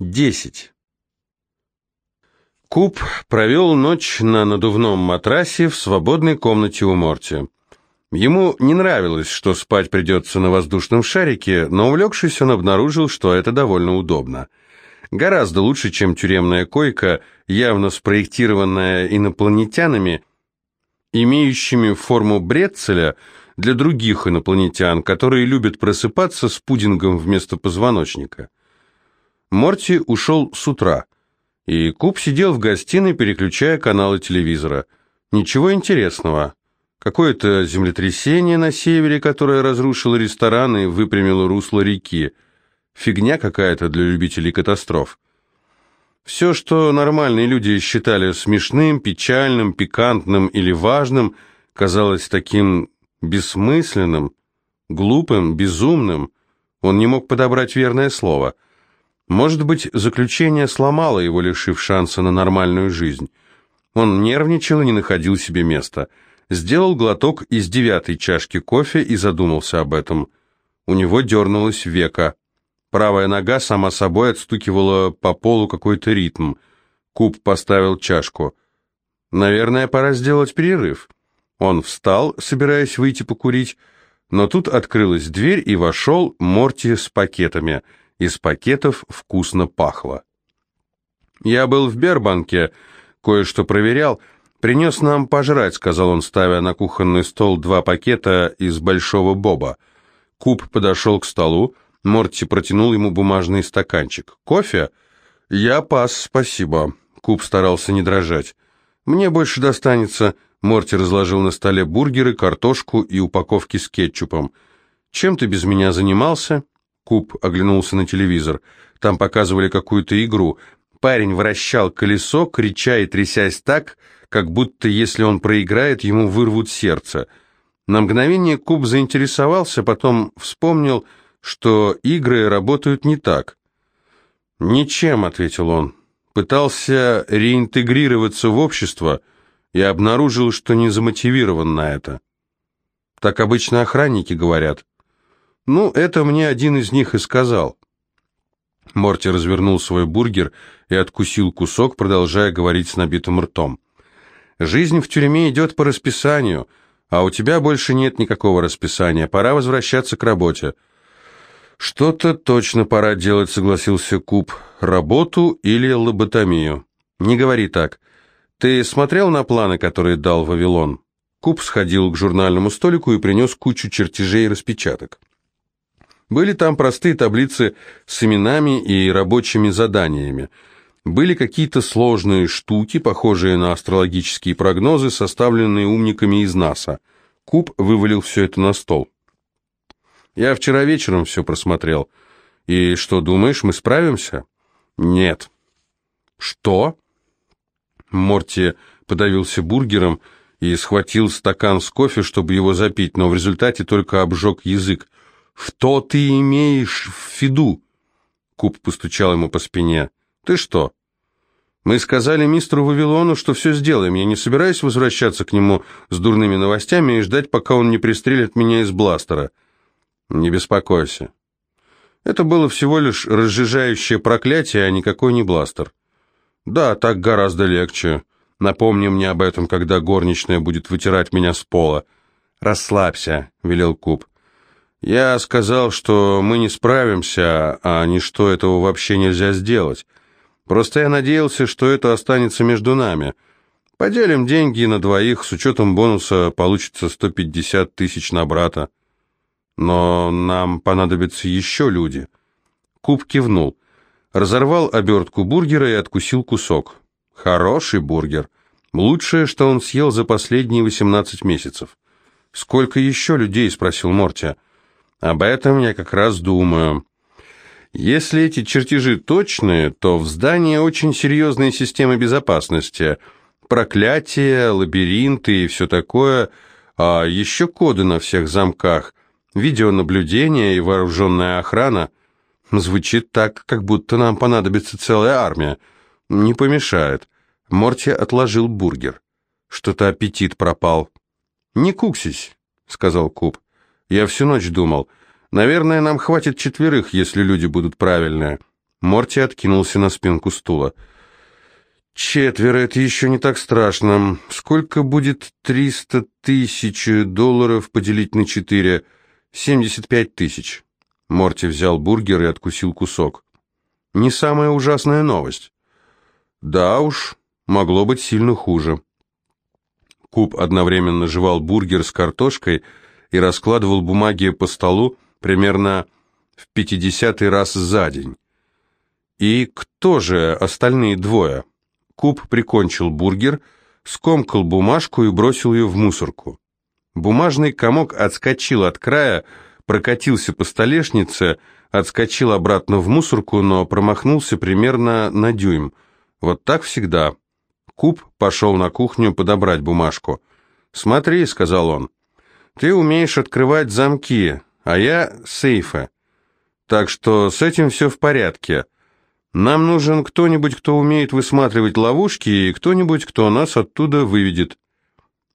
10. Куб провел ночь на надувном матрасе в свободной комнате у Морти. Ему не нравилось, что спать придется на воздушном шарике, но увлекшись, он обнаружил, что это довольно удобно. Гораздо лучше, чем тюремная койка, явно спроектированная инопланетянами, имеющими форму брецеля для других инопланетян, которые любят просыпаться с пудингом вместо позвоночника. Морти ушел с утра, и Куб сидел в гостиной, переключая каналы телевизора. Ничего интересного. Какое-то землетрясение на севере, которое разрушило ресторан и выпрямило русло реки. Фигня какая-то для любителей катастроф. Все, что нормальные люди считали смешным, печальным, пикантным или важным, казалось таким бессмысленным, глупым, безумным. Он не мог подобрать верное слово – может быть, заключение сломало его, лишив шанса на нормальную жизнь. Он нервничал и не находил себе места. Сделал глоток из девятой чашки кофе и задумался об этом. У него дернулось века. Правая нога сама собой отстукивала по полу какой-то ритм. Куб поставил чашку. «Наверное, пора сделать перерыв». Он встал, собираясь выйти покурить, но тут открылась дверь и вошел Морти с пакетами – из пакетов вкусно пахло. «Я был в Бербанке, кое-что проверял. Принес нам пожрать», — сказал он, ставя на кухонный стол два пакета из большого боба. Куб подошел к столу, Морти протянул ему бумажный стаканчик. «Кофе?» «Я пас, спасибо». Куб старался не дрожать. «Мне больше достанется...» Морти разложил на столе бургеры, картошку и упаковки с кетчупом. «Чем ты без меня занимался?» Куб оглянулся на телевизор. Там показывали какую-то игру. Парень вращал колесо, крича и трясясь так, как будто если он проиграет, ему вырвут сердце. На мгновение Куб заинтересовался, потом вспомнил, что игры работают не так. «Ничем», — ответил он. Пытался реинтегрироваться в общество и обнаружил, что не замотивирован на это. Так обычно охранники говорят. «Ну, это мне один из них и сказал». Морти развернул свой бургер и откусил кусок, продолжая говорить с набитым ртом. «Жизнь в тюрьме идет по расписанию, а у тебя больше нет никакого расписания, пора возвращаться к работе». «Что-то точно пора делать», — согласился Куб. «Работу или лоботомию?» «Не говори так. Ты смотрел на планы, которые дал Вавилон?» Куб сходил к журнальному столику и принес кучу чертежей и распечаток. Были там простые таблицы с именами и рабочими заданиями. Были какие-то сложные штуки, похожие на астрологические прогнозы, составленные умниками из НАСА. Куб вывалил все это на стол. «Я вчера вечером все просмотрел. И что, думаешь, мы справимся?» «Нет». «Что?» Морти подавился бургером и схватил стакан с кофе, чтобы его запить, но в результате только обжег язык. «Что ты имеешь в виду?» Куб постучал ему по спине. «Ты что?» «Мы сказали мистеру Вавилону, что все сделаем. Я не собираюсь возвращаться к нему с дурными новостями и ждать, пока он не пристрелит меня из бластера. Не беспокойся. Это было всего лишь разжижающее проклятие, а никакой не бластер. Да, так гораздо легче. Напомни мне об этом, когда горничная будет вытирать меня с пола. Расслабься, велел Куб. Я сказал, что мы не справимся, а ничто этого вообще нельзя сделать. Просто я надеялся, что это останется между нами. Поделим деньги на двоих, с учетом бонуса получится 150 тысяч на брата. Но нам понадобятся еще люди. Куб кивнул. Разорвал обертку бургера и откусил кусок. Хороший бургер. Лучшее, что он съел за последние 18 месяцев. «Сколько еще людей?» — спросил Морти. Об этом я как раз думаю. Если эти чертежи точные, то в здании очень серьезные системы безопасности. Проклятия, лабиринты и все такое, а еще коды на всех замках, видеонаблюдение и вооруженная охрана. Звучит так, как будто нам понадобится целая армия. Не помешает. Морти отложил бургер. Что-то аппетит пропал. «Не куксись», — сказал Куб. Я всю ночь думал. Наверное, нам хватит четверых, если люди будут правильные. Морти откинулся на спинку стула. «Четверо — это еще не так страшно. Сколько будет триста тысяч долларов поделить на четыре? Семьдесят пять тысяч». Морти взял бургер и откусил кусок. «Не самая ужасная новость». «Да уж, могло быть сильно хуже». Куб одновременно жевал бургер с картошкой и раскладывал бумаги по столу примерно в пятидесятый раз за день. И кто же остальные двое? Куб прикончил бургер, скомкал бумажку и бросил ее в мусорку. Бумажный комок отскочил от края, прокатился по столешнице, отскочил обратно в мусорку, но промахнулся примерно на дюйм. Вот так всегда. Куб пошел на кухню подобрать бумажку. «Смотри», — сказал он, — «ты умеешь открывать замки, а я — сейфы. Так что с этим все в порядке». Нам нужен кто-нибудь, кто умеет высматривать ловушки, и кто-нибудь, кто нас оттуда выведет.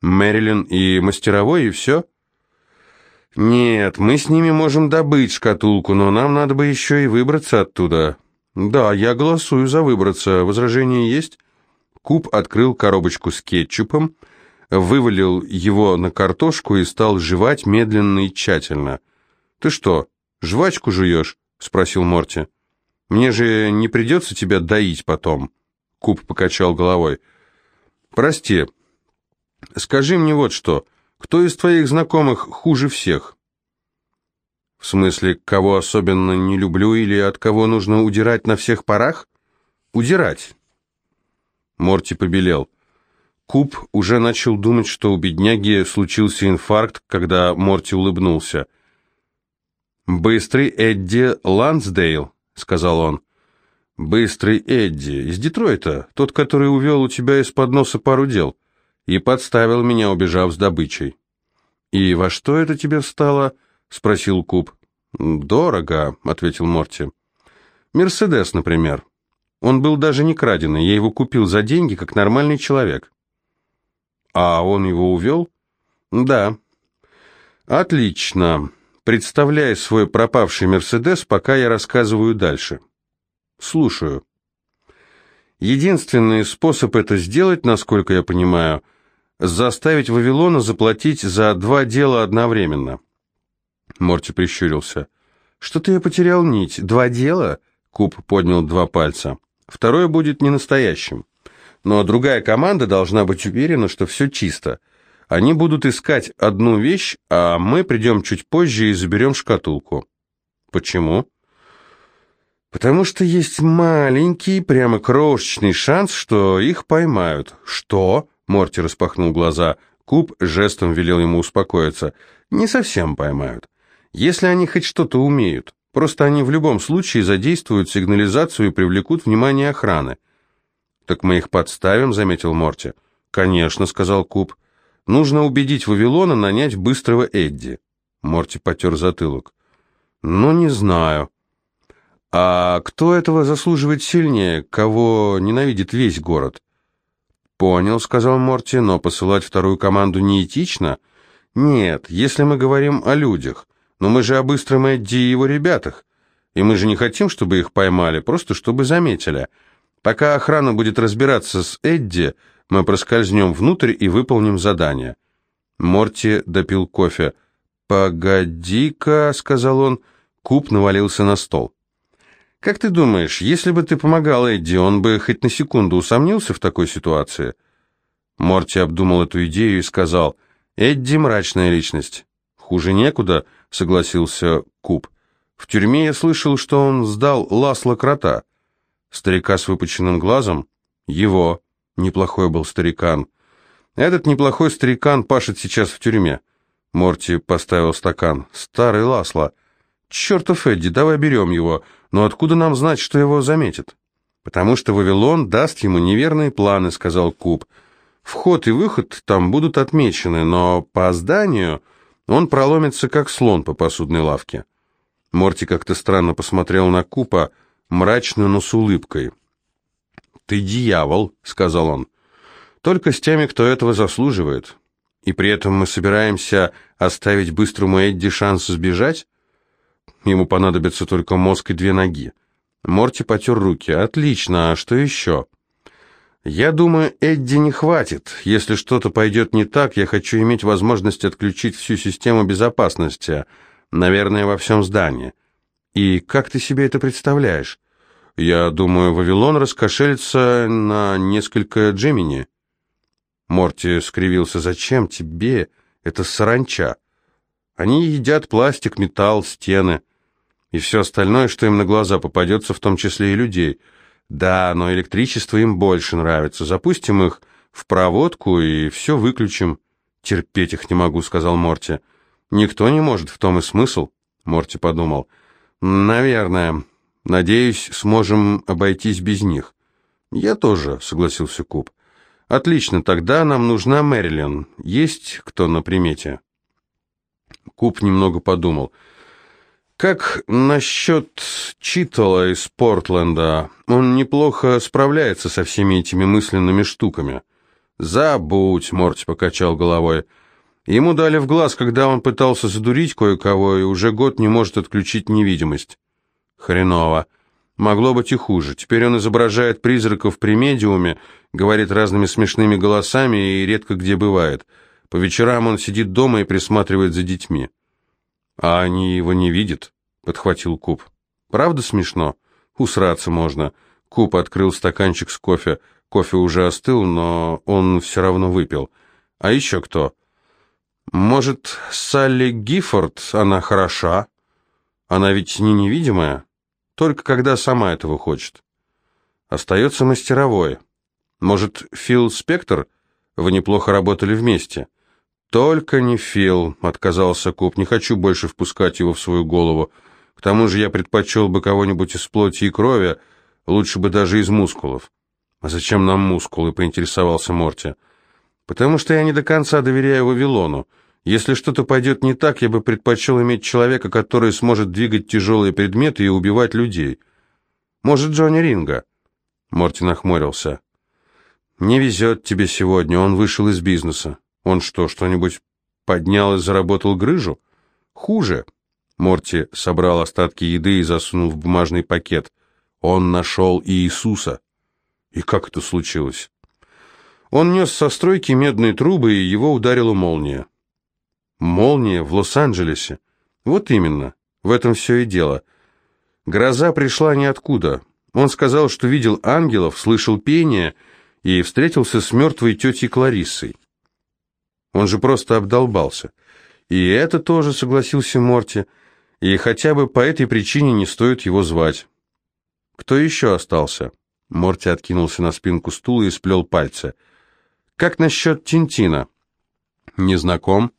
Мэрилин и мастеровой, и все? Нет, мы с ними можем добыть шкатулку, но нам надо бы еще и выбраться оттуда. Да, я голосую за выбраться. Возражение есть? Куб открыл коробочку с кетчупом, вывалил его на картошку и стал жевать медленно и тщательно. «Ты что, жвачку жуешь?» — спросил Морти. Мне же не придется тебя доить потом. Куб покачал головой. Прости. Скажи мне вот что. Кто из твоих знакомых хуже всех? В смысле, кого особенно не люблю или от кого нужно удирать на всех парах? Удирать. Морти побелел. Куб уже начал думать, что у бедняги случился инфаркт, когда Морти улыбнулся. «Быстрый Эдди Лансдейл», — сказал он. «Быстрый Эдди, из Детройта, тот, который увел у тебя из-под носа пару дел, и подставил меня, убежав с добычей». «И во что это тебе встало?» — спросил Куб. «Дорого», — ответил Морти. «Мерседес, например. Он был даже не краденый, я его купил за деньги, как нормальный человек». «А он его увел?» «Да». «Отлично. Представляй свой пропавший Мерседес, пока я рассказываю дальше. Слушаю. Единственный способ это сделать, насколько я понимаю, заставить Вавилона заплатить за два дела одновременно. Морти прищурился. Что-то я потерял нить. Два дела? Куб поднял два пальца. Второе будет не настоящим. Но другая команда должна быть уверена, что все чисто. Они будут искать одну вещь, а мы придем чуть позже и заберем шкатулку. Почему? Потому что есть маленький, прямо крошечный шанс, что их поймают. Что? Морти распахнул глаза. Куб жестом велел ему успокоиться. Не совсем поймают. Если они хоть что-то умеют. Просто они в любом случае задействуют сигнализацию и привлекут внимание охраны. «Так мы их подставим», — заметил Морти. «Конечно», — сказал Куб. Нужно убедить Вавилона нанять быстрого Эдди. Морти потер затылок. Ну, не знаю. А кто этого заслуживает сильнее, кого ненавидит весь город? Понял, сказал Морти, но посылать вторую команду неэтично. Нет, если мы говорим о людях. Но мы же о быстром Эдди и его ребятах. И мы же не хотим, чтобы их поймали, просто чтобы заметили. Пока охрана будет разбираться с Эдди, мы проскользнем внутрь и выполним задание». Морти допил кофе. «Погоди-ка», — сказал он. Куб навалился на стол. «Как ты думаешь, если бы ты помогал Эдди, он бы хоть на секунду усомнился в такой ситуации?» Морти обдумал эту идею и сказал, «Эдди — мрачная личность». «Хуже некуда», — согласился Куб. «В тюрьме я слышал, что он сдал Ласла Крота». Старика с выпученным глазом? «Его». Неплохой был старикан. Этот неплохой старикан пашет сейчас в тюрьме. Морти поставил стакан. Старый Ласло. Чертов Эдди, давай берем его. Но откуда нам знать, что его заметят? Потому что Вавилон даст ему неверные планы, сказал Куб. Вход и выход там будут отмечены, но по зданию он проломится, как слон по посудной лавке. Морти как-то странно посмотрел на Купа, мрачно, но с улыбкой. «Ты дьявол», — сказал он. «Только с теми, кто этого заслуживает. И при этом мы собираемся оставить быстрому Эдди шанс сбежать? Ему понадобится только мозг и две ноги. Морти потер руки. «Отлично, а что еще?» «Я думаю, Эдди не хватит. Если что-то пойдет не так, я хочу иметь возможность отключить всю систему безопасности, наверное, во всем здании. И как ты себе это представляешь? Я думаю, Вавилон раскошелится на несколько Джемини». Морти скривился. «Зачем тебе? Это саранча. Они едят пластик, металл, стены и все остальное, что им на глаза попадется, в том числе и людей». Да, но электричество им больше нравится. Запустим их в проводку и все выключим. Терпеть их не могу, сказал Морти. Никто не может, в том и смысл, Морти подумал. Наверное. Надеюсь, сможем обойтись без них. Я тоже, согласился Куб. Отлично, тогда нам нужна Мэрилин. Есть кто на примете? Куб немного подумал. Как насчет Читала из Портленда? Он неплохо справляется со всеми этими мысленными штуками. Забудь, Морти покачал головой. Ему дали в глаз, когда он пытался задурить кое-кого, и уже год не может отключить невидимость. Хреново. Могло быть и хуже. Теперь он изображает призраков при медиуме, говорит разными смешными голосами и редко где бывает. По вечерам он сидит дома и присматривает за детьми. «А они его не видят?» — подхватил Куб. «Правда смешно? Усраться можно». Куб открыл стаканчик с кофе. Кофе уже остыл, но он все равно выпил. «А еще кто?» «Может, Салли Гиффорд? Она хороша. Она ведь не невидимая. Только когда сама этого хочет. Остается мастеровой. Может, Фил Спектр? Вы неплохо работали вместе». «Только не Фил», — отказался Куб, — «не хочу больше впускать его в свою голову. К тому же я предпочел бы кого-нибудь из плоти и крови, лучше бы даже из мускулов». «А зачем нам мускулы?» — поинтересовался Морти. «Потому что я не до конца доверяю Вавилону. Если что-то пойдет не так, я бы предпочел иметь человека, который сможет двигать тяжелые предметы и убивать людей. Может, Джонни Ринга?» Морти нахмурился. «Не везет тебе сегодня, он вышел из бизнеса». Он что, что-нибудь поднял и заработал грыжу? Хуже. Морти собрал остатки еды и засунул в бумажный пакет. Он нашел Иисуса. И как это случилось? Он нес со стройки медные трубы, и его ударила молния. Молния в Лос-Анджелесе. Вот именно. В этом все и дело. Гроза пришла ниоткуда. Он сказал, что видел ангелов, слышал пение и встретился с мертвой тетей Клариссой. Он же просто обдолбался. И это тоже согласился Морти, и хотя бы по этой причине не стоит его звать. Кто еще остался? Морти откинулся на спинку стула и сплел пальцы. Как насчет Тинтина? Не знаком.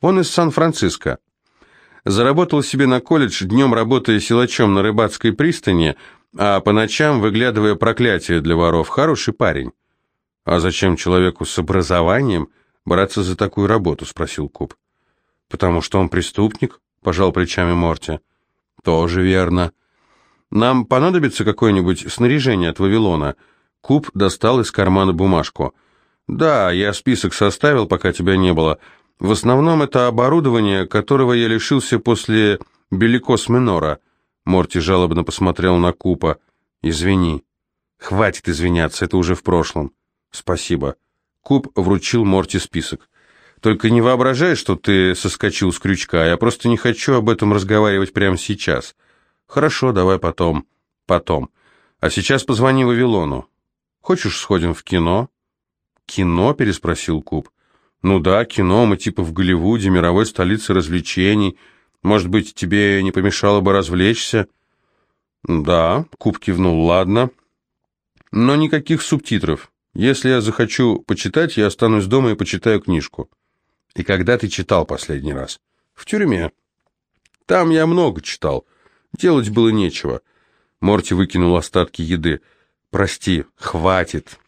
Он из Сан-Франциско. Заработал себе на колледж, днем работая силачом на рыбацкой пристани, а по ночам выглядывая проклятие для воров. Хороший парень. А зачем человеку с образованием браться за такую работу?» — спросил Куб. «Потому что он преступник?» — пожал плечами Морти. «Тоже верно. Нам понадобится какое-нибудь снаряжение от Вавилона?» Куб достал из кармана бумажку. «Да, я список составил, пока тебя не было. В основном это оборудование, которого я лишился после Беликос Минора». Морти жалобно посмотрел на Купа. «Извини». «Хватит извиняться, это уже в прошлом». «Спасибо». Куб вручил Морти список. «Только не воображай, что ты соскочил с крючка, я просто не хочу об этом разговаривать прямо сейчас». «Хорошо, давай потом». «Потом. А сейчас позвони Вавилону». «Хочешь, сходим в кино?» «Кино?» – переспросил Куб. «Ну да, кино, мы типа в Голливуде, мировой столице развлечений. Может быть, тебе не помешало бы развлечься?» «Да», — Куб кивнул, — «ладно». «Но никаких субтитров. Если я захочу почитать, я останусь дома и почитаю книжку. И когда ты читал последний раз? В тюрьме. Там я много читал. Делать было нечего. Морти выкинул остатки еды. Прости, хватит.